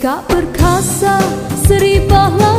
Kak Perkasa Sri Pahlawan